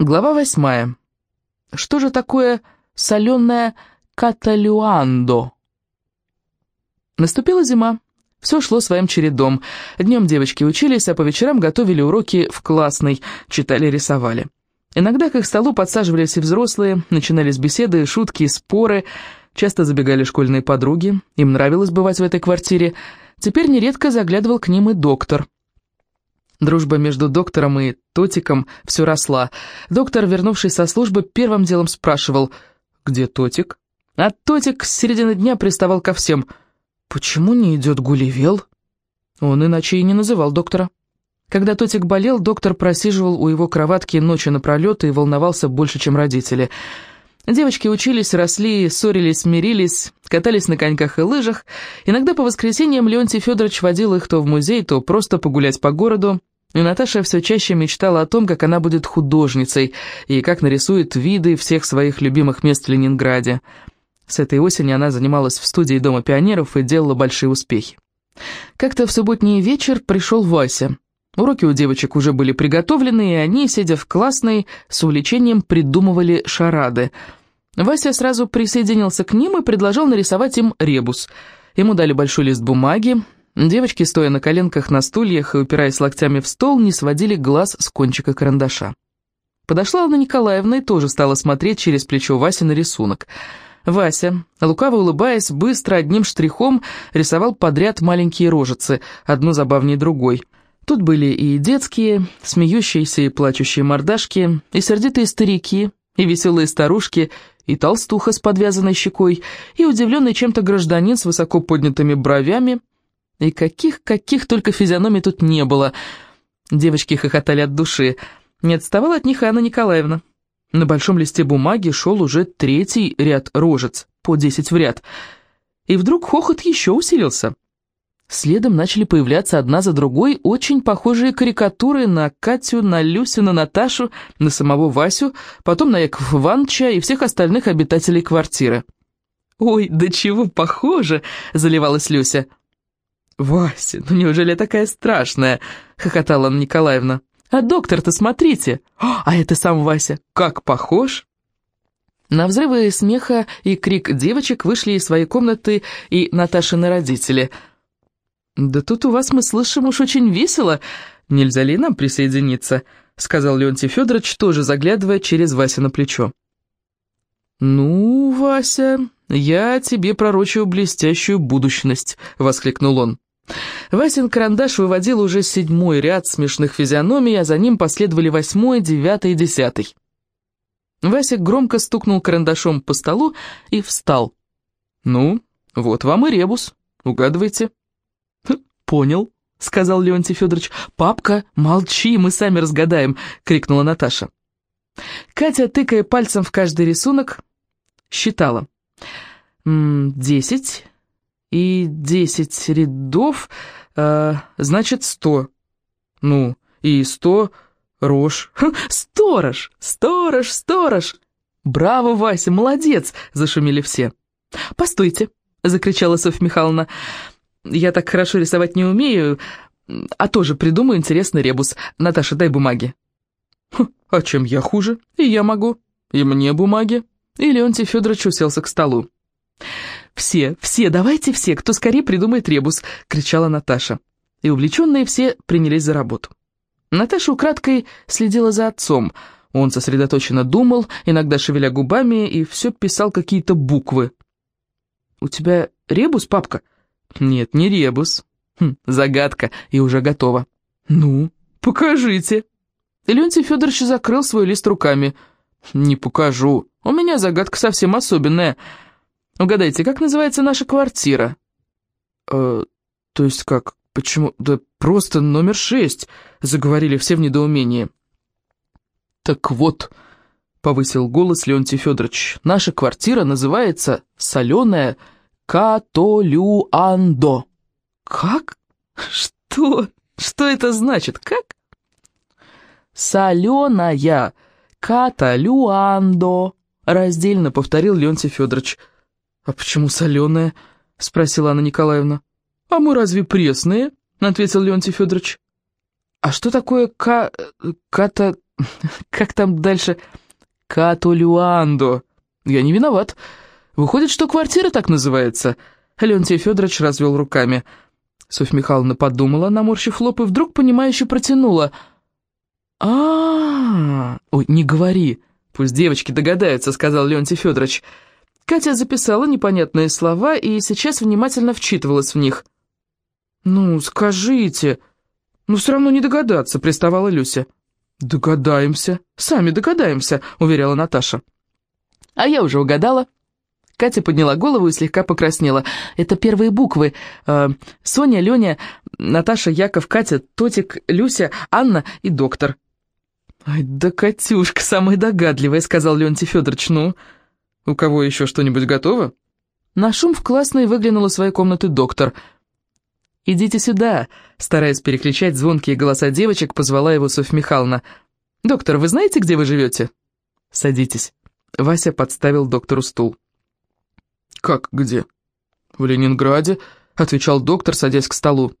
Глава восьмая. Что же такое соленая каталюандо? Наступила зима. Все шло своим чередом. Днем девочки учились, а по вечерам готовили уроки в классной, читали, рисовали. Иногда к их столу подсаживались и взрослые, начинались беседы, шутки, споры. Часто забегали школьные подруги, им нравилось бывать в этой квартире. Теперь нередко заглядывал к ним и доктор. Дружба между доктором и Тотиком все росла. Доктор, вернувшись со службы, первым делом спрашивал, где Тотик? А Тотик с середины дня приставал ко всем. Почему не идет Гулливел? Он иначе и не называл доктора. Когда Тотик болел, доктор просиживал у его кроватки ночи напролет и волновался больше, чем родители. Девочки учились, росли, ссорились, мирились, катались на коньках и лыжах. Иногда по воскресеньям Леонтий Федорович водил их то в музей, то просто погулять по городу. И Наташа все чаще мечтала о том, как она будет художницей и как нарисует виды всех своих любимых мест в Ленинграде. С этой осени она занималась в студии Дома пионеров и делала большие успехи. Как-то в субботний вечер пришел Вася. Уроки у девочек уже были приготовлены, и они, сидя в классной, с увлечением придумывали шарады. Вася сразу присоединился к ним и предложил нарисовать им ребус. Ему дали большой лист бумаги. Девочки, стоя на коленках на стульях и упираясь локтями в стол, не сводили глаз с кончика карандаша. Подошла Анна Николаевна и тоже стала смотреть через плечо Васи на рисунок. Вася, лукаво улыбаясь, быстро одним штрихом рисовал подряд маленькие рожицы, одну забавнее другой – Тут были и детские, смеющиеся и плачущие мордашки, и сердитые старики, и веселые старушки, и толстуха с подвязанной щекой, и удивленный чем-то гражданин с высоко поднятыми бровями, и каких-каких только физиономий тут не было. Девочки хохотали от души. Не отставала от них Анна Николаевна. На большом листе бумаги шел уже третий ряд рожец, по десять в ряд. И вдруг хохот еще усилился. Следом начали появляться одна за другой очень похожие карикатуры на Катю, на Люсю, на Наташу, на самого Васю, потом на Якова Ивановича и всех остальных обитателей квартиры. «Ой, да чего похоже!» — заливалась Люся. «Вася, ну неужели такая страшная?» — хохотала Анна Николаевна. «А доктор-то смотрите! А это сам Вася! Как похож!» На взрывы смеха и крик девочек вышли из своей комнаты и Наташины родители — «Да тут у вас, мы слышим, уж очень весело. Нельзя ли нам присоединиться?» — сказал Леонтий Федорович, тоже заглядывая через Вася на плечо. «Ну, Вася, я тебе пророчу блестящую будущность», — воскликнул он. Васин карандаш выводил уже седьмой ряд смешных физиономий, а за ним последовали восьмой, девятый и десятый. Вася громко стукнул карандашом по столу и встал. «Ну, вот вам и ребус, угадывайте». «Понял», — сказал Леонтий Федорович. «Папка, молчи, мы сами разгадаем», — крикнула Наташа. Катя, тыкая пальцем в каждый рисунок, считала. «Десять и десять рядов, э, значит, сто. Ну, и сто рожь. Сторож, сторож, сторож!» «Браво, Вася, молодец!» — зашумели все. «Постойте!» — закричала Софья Михайловна. Я так хорошо рисовать не умею, а тоже придумаю интересный ребус. Наташа, дай бумаги». Хм, «А чем я хуже? И я могу. И мне бумаги». И Леонтий Федорович уселся к столу. «Все, все, давайте все, кто скорее придумает ребус!» — кричала Наташа. И увлеченные все принялись за работу. Наташа украдкой следила за отцом. Он сосредоточенно думал, иногда шевеля губами, и все писал какие-то буквы. «У тебя ребус, папка?» «Нет, не ребус. Хм, загадка, и уже готова». «Ну, покажите». Леонтий Федорович закрыл свой лист руками. «Не покажу. У меня загадка совсем особенная. Угадайте, как называется наша квартира?» «Э, то есть как? Почему? Да просто номер шесть», — заговорили все в недоумении. «Так вот», — повысил голос Леонтий Федорович, — «наша квартира называется «Соленая Католюандо. Как? Что? Что это значит? Как? Соленая Католюандо. Раздельно повторил Леонтий Федорович. А почему соленая? Спросила Анна Николаевна. А мы разве пресные? Ответил Леонтий Федорович. А что такое ка... ката... Как там дальше? Католюандо. Я не виноват. Выходит, что квартира так называется. Леонтий Федорович развел руками. Софья Михайловна подумала, наморщив лоб, и вдруг, понимающе протянула. -а, -а Ой, не говори. Пусть девочки догадаются», — сказал Леонтий Федорович. Катя записала непонятные слова и сейчас внимательно вчитывалась в них. «Ну, скажите...» «Ну, все равно не догадаться», — приставала Люся. «Догадаемся, сами догадаемся», — уверяла Наташа. «А я уже угадала». Катя подняла голову и слегка покраснела. «Это первые буквы. Э, Соня, Леня, Наташа, Яков, Катя, Тотик, Люся, Анна и доктор». «Ай да Катюшка, самая догадливая», — сказал Леонтий Федорович. «Ну, у кого еще что-нибудь готово?» На шум в классной выглянул из своей комнаты доктор — «Идите сюда!» Стараясь переключать звонкие голоса девочек, позвала его Софья Михайловна. «Доктор, вы знаете, где вы живете?» «Садитесь». Вася подставил доктору стул. «Как где?» «В Ленинграде», — отвечал доктор, садясь к столу.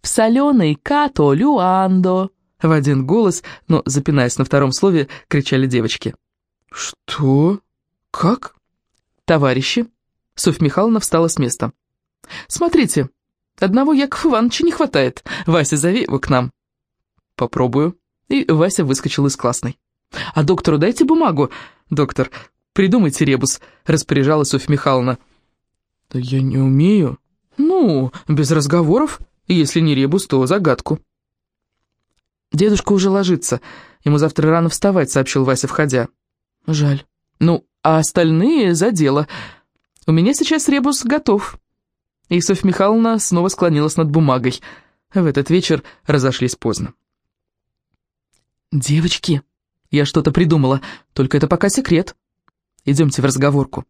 «В соленой Като Люандо», — в один голос, но, запинаясь на втором слове, кричали девочки. «Что? Как?» «Товарищи». Софья Михайловна встала с места. «Смотрите, Одного Якова Ивановича не хватает. Вася, зови его к нам». «Попробую». И Вася выскочил из классной. «А доктору дайте бумагу». «Доктор, придумайте ребус», — распоряжалась Софья Михайловна. «Да я не умею». «Ну, без разговоров. Если не ребус, то загадку». «Дедушка уже ложится. Ему завтра рано вставать», — сообщил Вася, входя. «Жаль. Ну, а остальные за дело. У меня сейчас ребус готов». И Софья Михайловна снова склонилась над бумагой. В этот вечер разошлись поздно. «Девочки, я что-то придумала, только это пока секрет. Идемте в разговорку».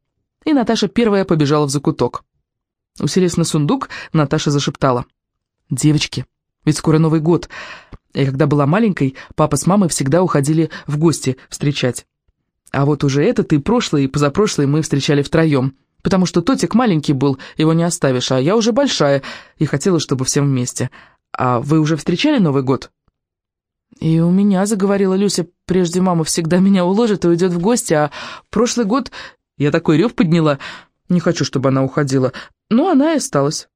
И Наташа первая побежала в закуток. Уселись на сундук, Наташа зашептала. «Девочки, ведь скоро Новый год. И когда была маленькой, папа с мамой всегда уходили в гости встречать. А вот уже этот и прошлый, и позапрошлый мы встречали втроем потому что Тотик маленький был, его не оставишь, а я уже большая и хотела, чтобы всем вместе. А вы уже встречали Новый год?» «И у меня», — заговорила Люся, — «прежде мама всегда меня уложит и уйдет в гости, а прошлый год я такой рев подняла, не хочу, чтобы она уходила, но она и осталась».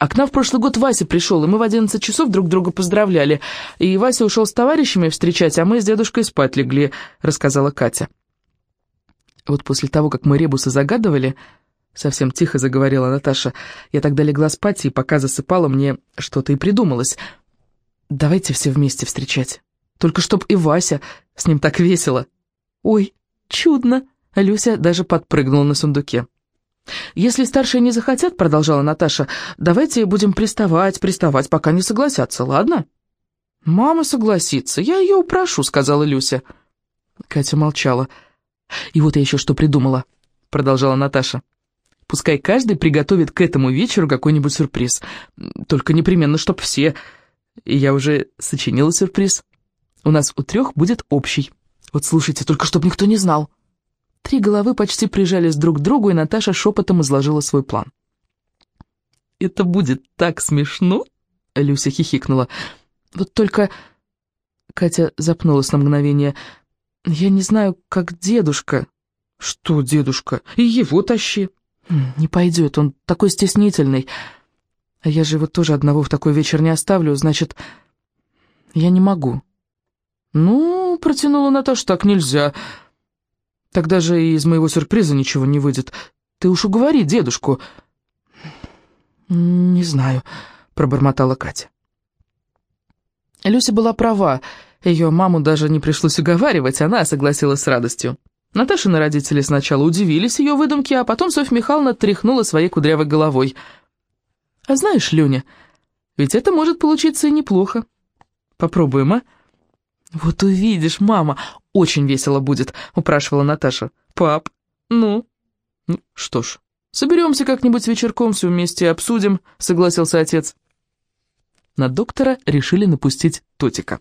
А к нам в прошлый год Вася пришел, и мы в одиннадцать часов друг друга поздравляли. И Вася ушел с товарищами встречать, а мы с дедушкой спать легли», — рассказала Катя. Вот после того, как мы ребусы загадывали, совсем тихо заговорила Наташа, я тогда легла спать, и пока засыпала, мне что-то и придумалось. Давайте все вместе встречать. Только чтоб и Вася, с ним так весело. Ой, чудно. Люся даже подпрыгнула на сундуке. «Если старшие не захотят, — продолжала Наташа, — давайте будем приставать, приставать, пока не согласятся, ладно?» «Мама согласится, я ее упрошу», — сказала Люся. Катя молчала. «И вот я еще что придумала», — продолжала Наташа. «Пускай каждый приготовит к этому вечеру какой-нибудь сюрприз. Только непременно, чтоб все. И я уже сочинила сюрприз. У нас у трех будет общий. Вот слушайте, только чтоб никто не знал». Три головы почти прижались друг к другу, и Наташа шепотом изложила свой план. «Это будет так смешно!» — Люся хихикнула. «Вот только...» Катя запнулась на мгновение — «Я не знаю, как дедушка». «Что дедушка? И его тащи». «Не пойдет, он такой стеснительный. А я же его тоже одного в такой вечер не оставлю, значит, я не могу». «Ну, — протянула Наташа, — так нельзя. Тогда же и из моего сюрприза ничего не выйдет. Ты уж уговори дедушку». «Не знаю», — пробормотала Катя. Люся была права. Ее маму даже не пришлось уговаривать, она согласилась с радостью. Наташины родители сначала удивились ее выдумке, а потом Софья Михайловна тряхнула своей кудрявой головой. «А знаешь, Леня, ведь это может получиться и неплохо. Попробуем, а?» «Вот увидишь, мама, очень весело будет», — упрашивала Наташа. «Пап, ну?» «Ну, что ж, соберемся как-нибудь вечерком, все вместе обсудим», — согласился отец. На доктора решили напустить Тотика.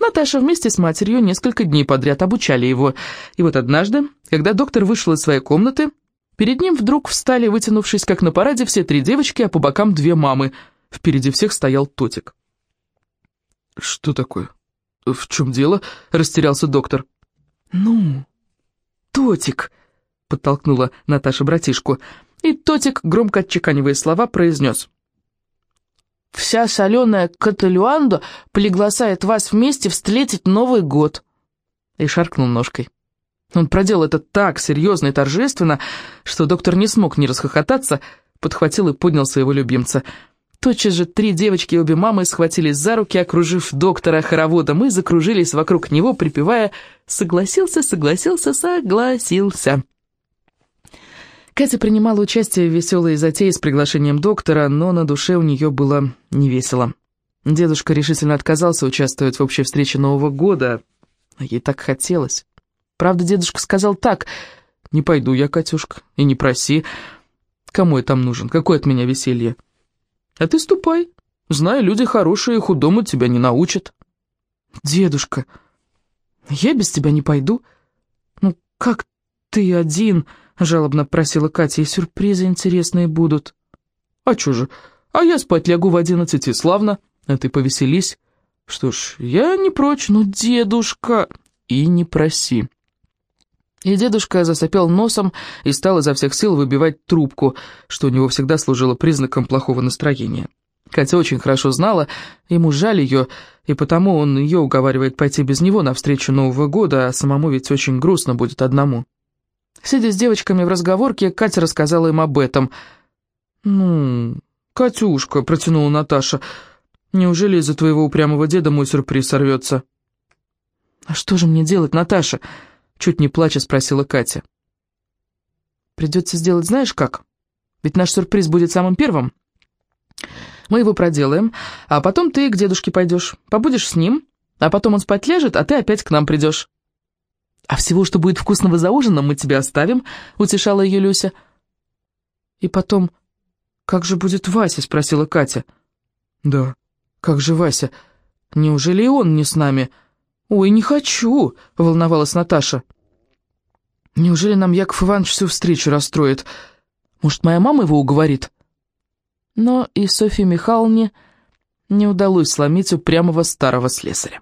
Наташа вместе с матерью несколько дней подряд обучали его. И вот однажды, когда доктор вышел из своей комнаты, перед ним вдруг встали, вытянувшись, как на параде, все три девочки, а по бокам две мамы. Впереди всех стоял Тотик. «Что такое? В чем дело?» — растерялся доктор. «Ну, Тотик!» — подтолкнула Наташа братишку. И Тотик, громко отчеканивая слова, произнес. «Вся соленая Каталюандо приглашает вас вместе встретить Новый год!» И шаркнул ножкой. Он проделал это так серьезно и торжественно, что доктор не смог не расхохотаться, подхватил и поднял своего любимца. Тотчас же три девочки и обе мамы схватились за руки, окружив доктора хороводом, и закружились вокруг него, припевая «Согласился, согласился, согласился». Катя принимала участие в веселой затее с приглашением доктора, но на душе у нее было невесело. Дедушка решительно отказался участвовать в общей встрече Нового года, а ей так хотелось. Правда, дедушка сказал так, «Не пойду я, Катюшка, и не проси. Кому я там нужен? Какое от меня веселье? А ты ступай. Знаю, люди хорошие, худому тебя не научат». «Дедушка, я без тебя не пойду. Ну, как ты один?» — жалобно просила Катя, — «и сюрпризы интересные будут». «А чё же? А я спать лягу в одиннадцати, славно. А ты повеселись. Что ж, я не прочь, но дедушка...» «И не проси». И дедушка засопел носом и стал изо всех сил выбивать трубку, что у него всегда служило признаком плохого настроения. Катя очень хорошо знала, ему жаль ее, и потому он ее уговаривает пойти без него навстречу Нового года, а самому ведь очень грустно будет одному. Сидя с девочками в разговорке, Катя рассказала им об этом. «Ну, Катюшка», — протянула Наташа, — «неужели из-за твоего упрямого деда мой сюрприз сорвется?» «А что же мне делать, Наташа?» Чуть не плача спросила Катя. «Придется сделать знаешь как? Ведь наш сюрприз будет самым первым. Мы его проделаем, а потом ты к дедушке пойдешь, побудешь с ним, а потом он спать ляжет, а ты опять к нам придешь». «А всего, что будет вкусного за ужином, мы тебе оставим», — утешала ее Люся. «И потом, как же будет Вася?» — спросила Катя. «Да, как же Вася? Неужели и он не с нами?» «Ой, не хочу!» — волновалась Наташа. «Неужели нам Яков Иванович всю встречу расстроит? Может, моя мама его уговорит?» Но и Софье Михайловне не удалось сломить упрямого старого слесаря.